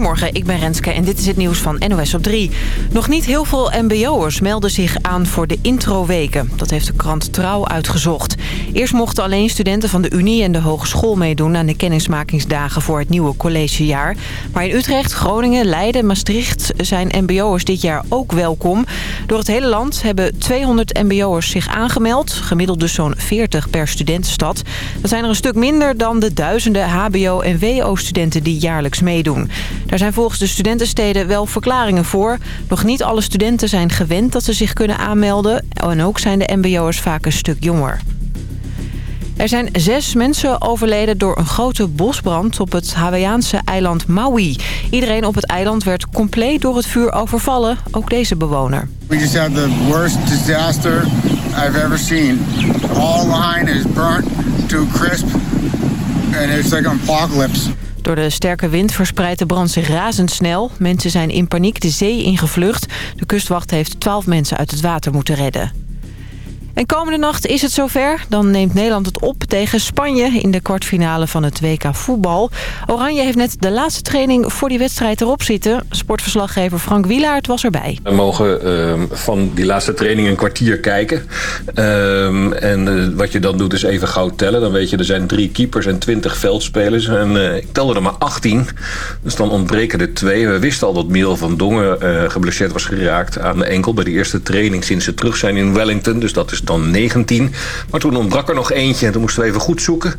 Goedemorgen, ik ben Renske en dit is het nieuws van NOS op 3. Nog niet heel veel mbo'ers melden zich aan voor de introweken. Dat heeft de krant Trouw uitgezocht. Eerst mochten alleen studenten van de Unie en de hogeschool meedoen... aan de kennismakingsdagen voor het nieuwe collegejaar. Maar in Utrecht, Groningen, Leiden, Maastricht zijn mbo'ers dit jaar ook welkom. Door het hele land hebben 200 mbo'ers zich aangemeld. Gemiddeld dus zo'n 40 per studentenstad. Dat zijn er een stuk minder dan de duizenden hbo- en wo-studenten die jaarlijks meedoen. Daar zijn volgens de studentensteden wel verklaringen voor. Nog niet alle studenten zijn gewend dat ze zich kunnen aanmelden. En ook zijn de mbo'ers vaak een stuk jonger. Er zijn zes mensen overleden door een grote bosbrand op het Hawaïaanse eiland Maui. Iedereen op het eiland werd compleet door het vuur overvallen, ook deze bewoner. We just had the worst disaster I've ever seen. All line is burnt to crisp and it's like an apocalypse. Door de sterke wind verspreidt de brand zich razendsnel. Mensen zijn in paniek de zee ingevlucht. De kustwacht heeft twaalf mensen uit het water moeten redden. En komende nacht is het zover. Dan neemt Nederland het op tegen Spanje in de kwartfinale van het WK voetbal. Oranje heeft net de laatste training voor die wedstrijd erop zitten. Sportverslaggever Frank Wielaert was erbij. We mogen uh, van die laatste training een kwartier kijken. Uh, en uh, wat je dan doet is even gauw tellen. Dan weet je, er zijn drie keepers en twintig veldspelers. En eh, ik telde er maar 18. Dus dan ontbreken er twee. We wisten al dat Miel van Dongen eh, geblesseerd was geraakt aan de enkel... bij de eerste training sinds ze terug zijn in Wellington. Dus dat is dan 19. Maar toen ontbrak er nog eentje en toen moesten we even goed zoeken.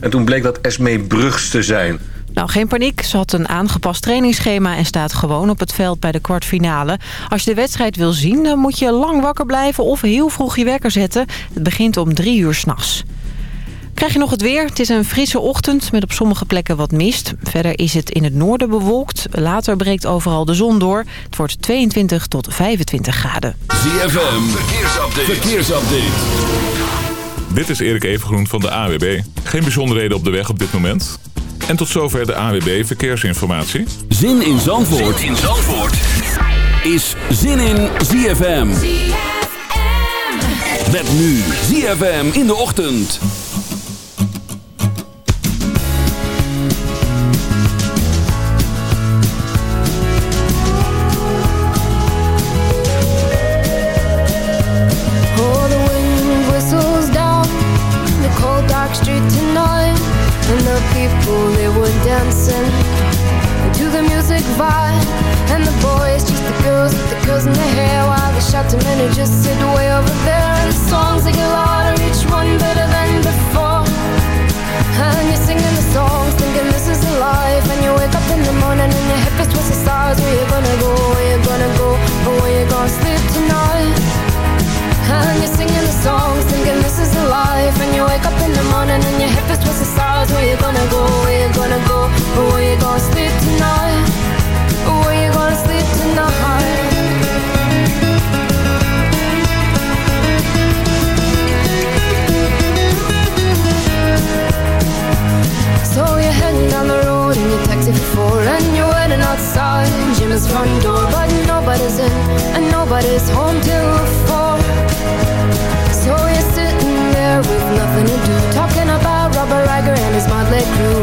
En toen bleek dat Esmee Brugs te zijn. Nou, geen paniek. Ze had een aangepast trainingsschema en staat gewoon op het veld bij de kwartfinale. Als je de wedstrijd wil zien, dan moet je lang wakker blijven of heel vroeg je wekker zetten. Het begint om drie uur s'nachts. Krijg je nog het weer? Het is een frisse ochtend met op sommige plekken wat mist. Verder is het in het noorden bewolkt. Later breekt overal de zon door. Het wordt 22 tot 25 graden. ZFM, verkeersupdate. verkeersupdate. Dit is Erik Evengroen van de AWB. Geen bijzonderheden op de weg op dit moment. En tot zover de AWB Verkeersinformatie. Zin in Zandvoort, zin in Zandvoort. is Zin in ZFM. ZFM. Met nu ZFM in de ochtend. And nobody's home till four so you're sitting there with nothing to do Talking about Robert Riger and his motley crew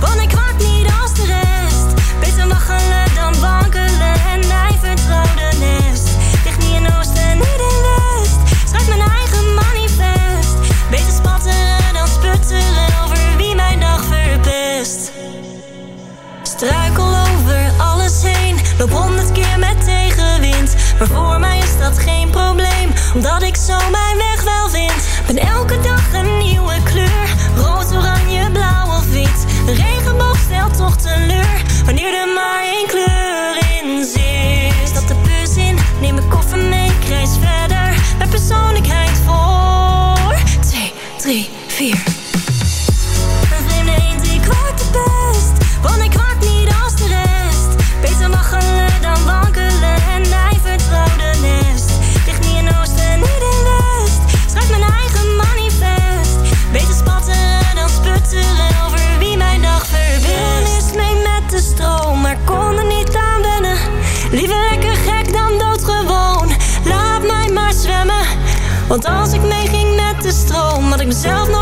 Want ik wacht niet als de rest. Beter wachten dan wankelen. En mij vertrouwde nest. Tegen wie in oosten, niet in lest. Schrijf mijn eigen manifest. Beter spatteren dan sputteren. Over wie mijn dag verpest. Struikel over alles heen. Loop honderd keer met tegenwind. Maar voor mij is dat geen probleem. Omdat ik zo mijn weg wel vind. Ben elke dag een. best friend. Als ik meeging met de stroom, had ik mezelf nog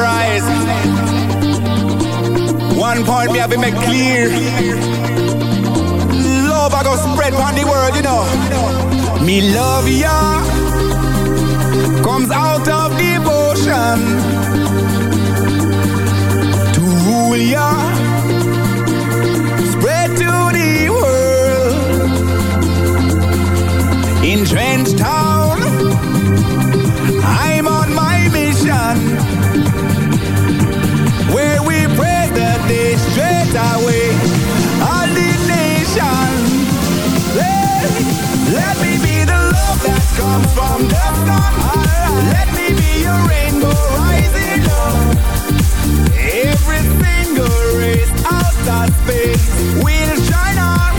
rise. One point me have been make clear. Love I go spread on the world, you know. Me love ya comes out of devotion to rule ya from the. Let me be your rainbow rising up. Every single space will shine on,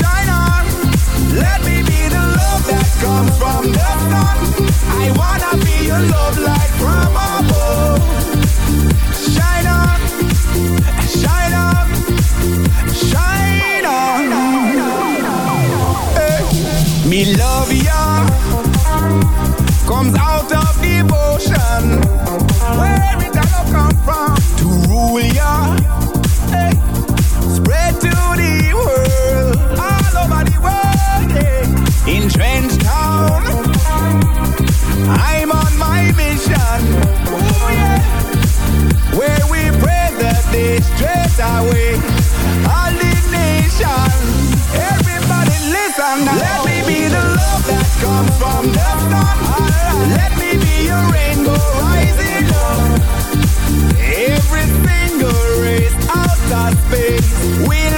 shine on. Let me be the love that comes from the. I wanna be your love light. Trench town. I'm on my mission. Ooh, yeah. Where we pray that they straight away. All the nations, Everybody listen now. Let me be the love that comes from the sun. Let me be your rainbow rising up. Every single race out of space. We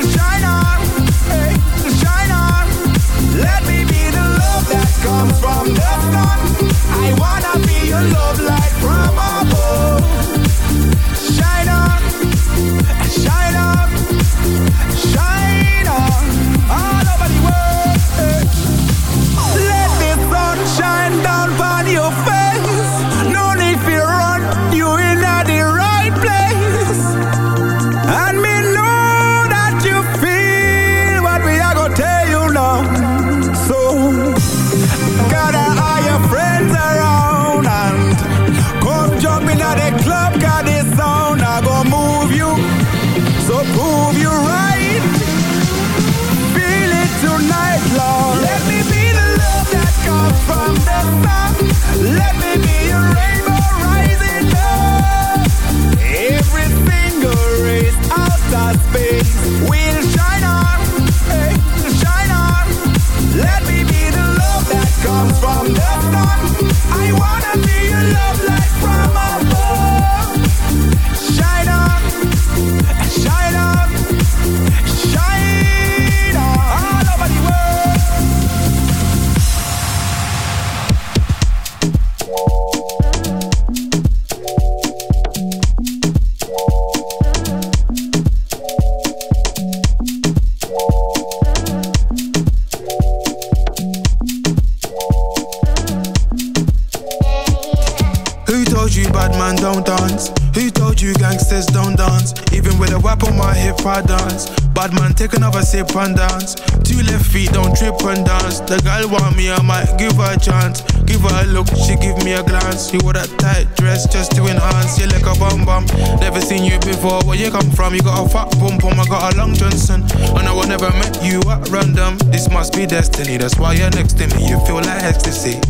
enhance. You like a bum bum. Never seen you before. Where you come from? You got a fat bum bum. I got a long Johnson. And I will never met you at random. This must be destiny. That's why you're next to me. You feel like ecstasy.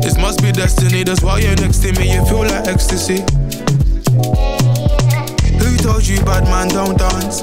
This must be destiny, that's why you're next to me, you feel like ecstasy. Who told you bad man don't dance?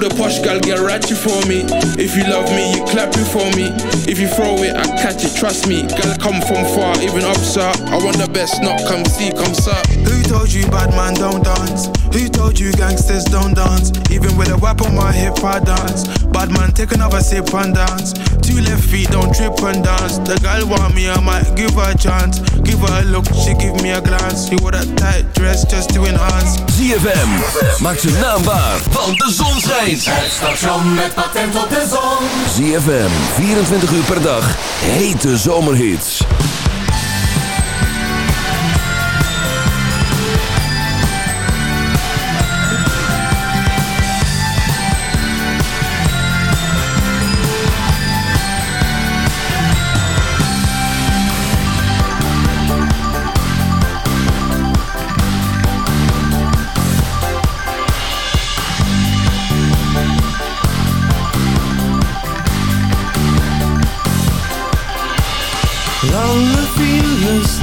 The posh gal get ratchet for me. If you love me, you clap it for me. If you throw it, I catch it, trust me. Gal come from far, even up, sir. I want the best, not come see, come sir. Who told you bad man don't dance? Who told you gangsters don't dance? Even with a whip on my hip, I dance. Bad man, take another sip and dance. Two left feet, don't trip and dance. The girl want me, I might give her a chance. Give her a look, she give me a glance. She wore that tight dress just to enhance. ZFM, maak zijn naam waar, want de zon schijnt. Het station met patent op de zon. ZFM, 24 uur per dag, hete zomerhits.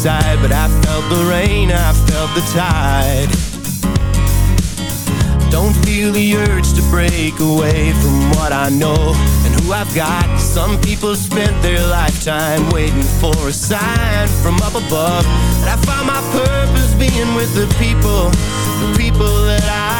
inside But I felt the rain, I felt the tide. Don't feel the urge to break away from what I know And who I've got. Some people spent their lifetime waiting for a sign from up above. And I found my purpose being with the people The people that I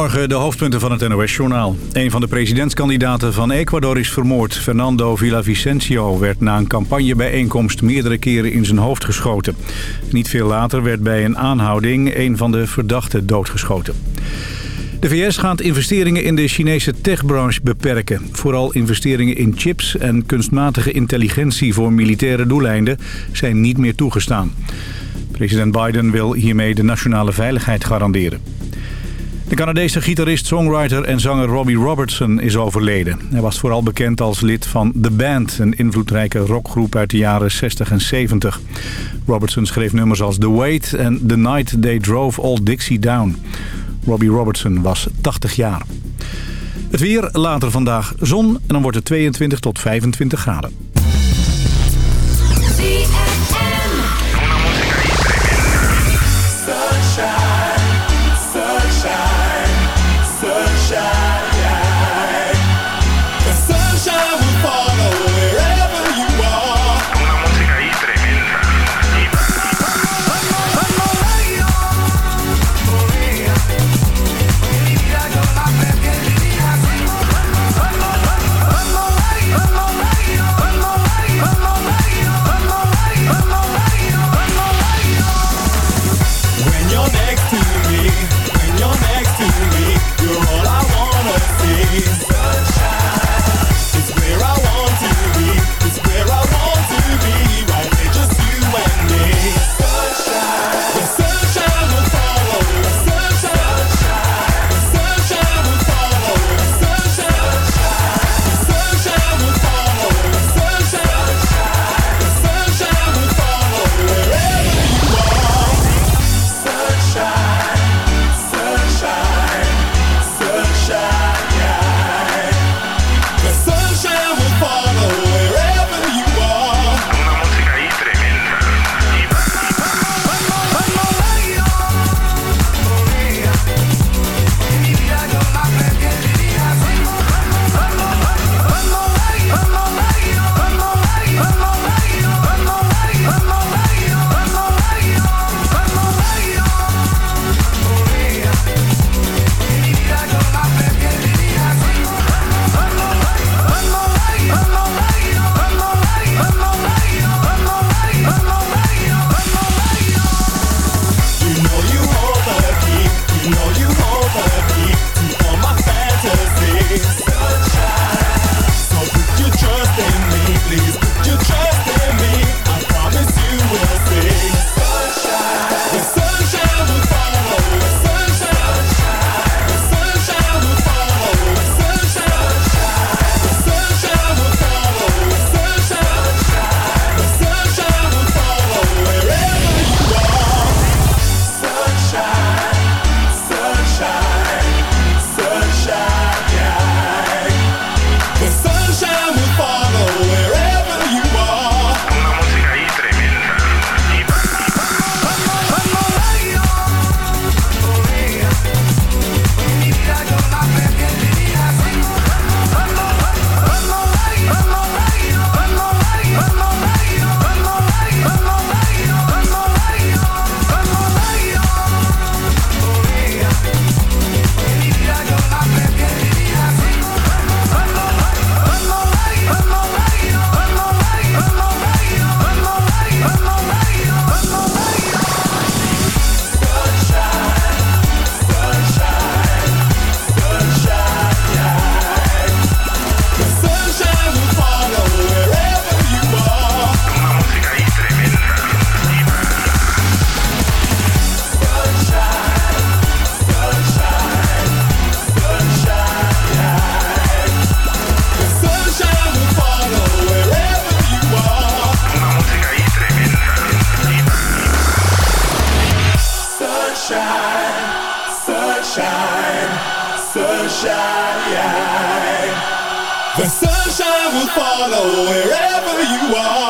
Morgen de hoofdpunten van het NOS-journaal. Een van de presidentskandidaten van Ecuador is vermoord. Fernando Villavicencio werd na een campagnebijeenkomst meerdere keren in zijn hoofd geschoten. Niet veel later werd bij een aanhouding een van de verdachten doodgeschoten. De VS gaat investeringen in de Chinese techbranche beperken. Vooral investeringen in chips en kunstmatige intelligentie voor militaire doeleinden zijn niet meer toegestaan. President Biden wil hiermee de nationale veiligheid garanderen. De Canadese gitarist, songwriter en zanger Robbie Robertson is overleden. Hij was vooral bekend als lid van The Band, een invloedrijke rockgroep uit de jaren 60 en 70. Robertson schreef nummers als The Wait en The Night They Drove Old Dixie Down. Robbie Robertson was 80 jaar. Het weer, later vandaag zon en dan wordt het 22 tot 25 graden. will follow wherever you are.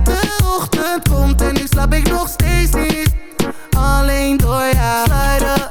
ochtend komt en nu slaap ik nog steeds niet. Alleen door jou. Slijden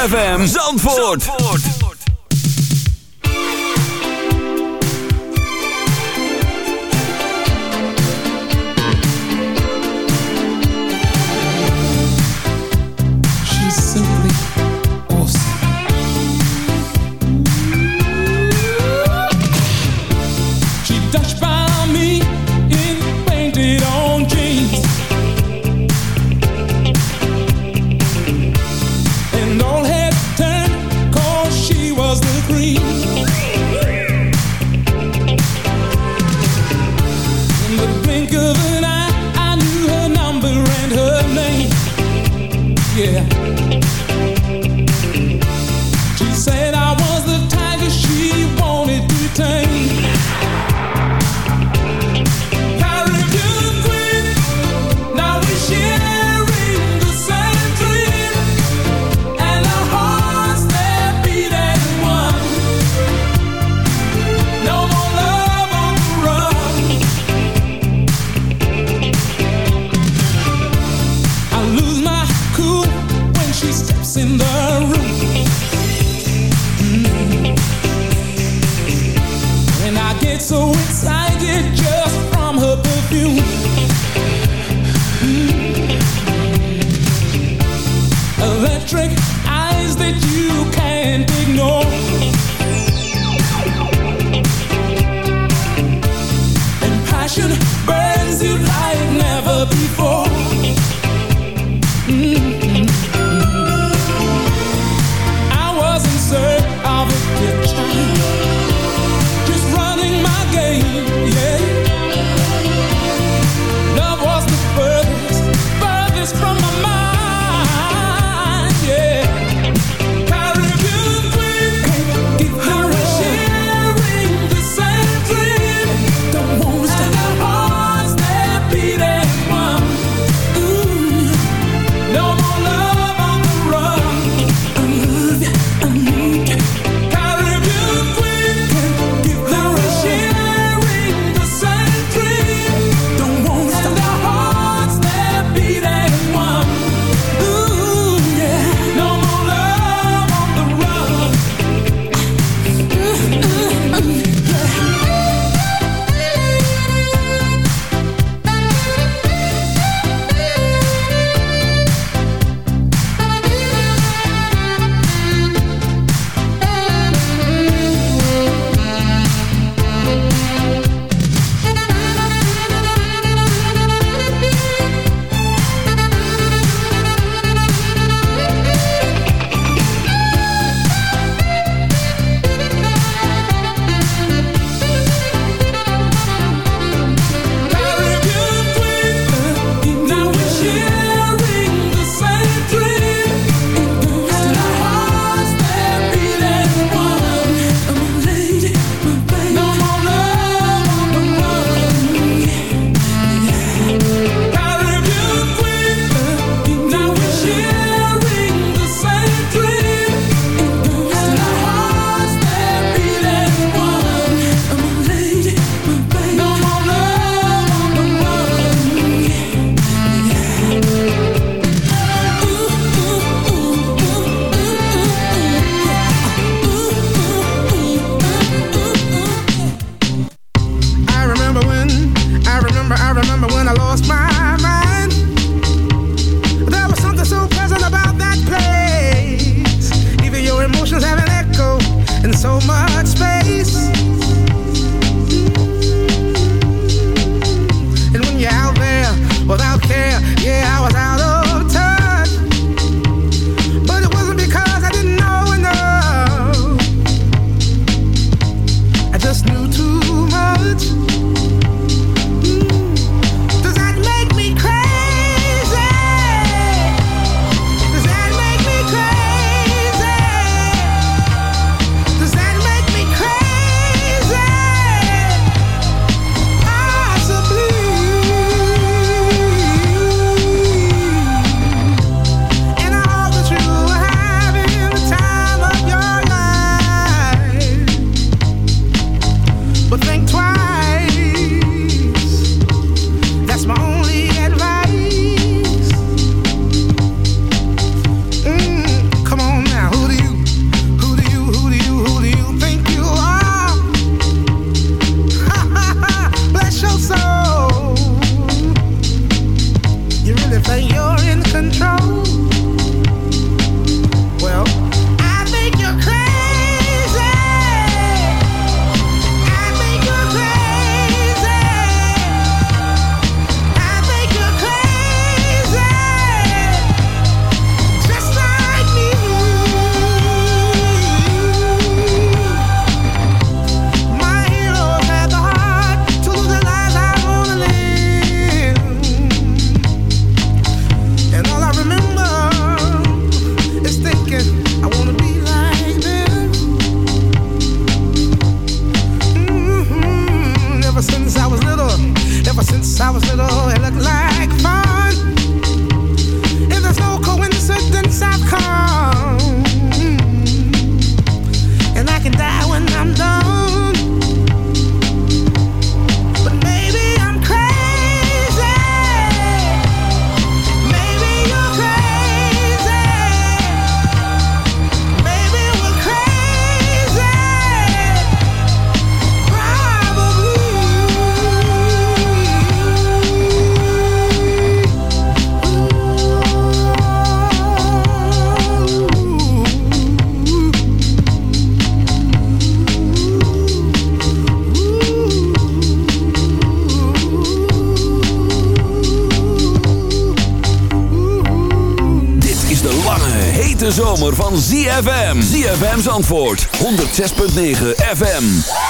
ZFM Zandvoort. ZFM's antwoord, 106.9 FM.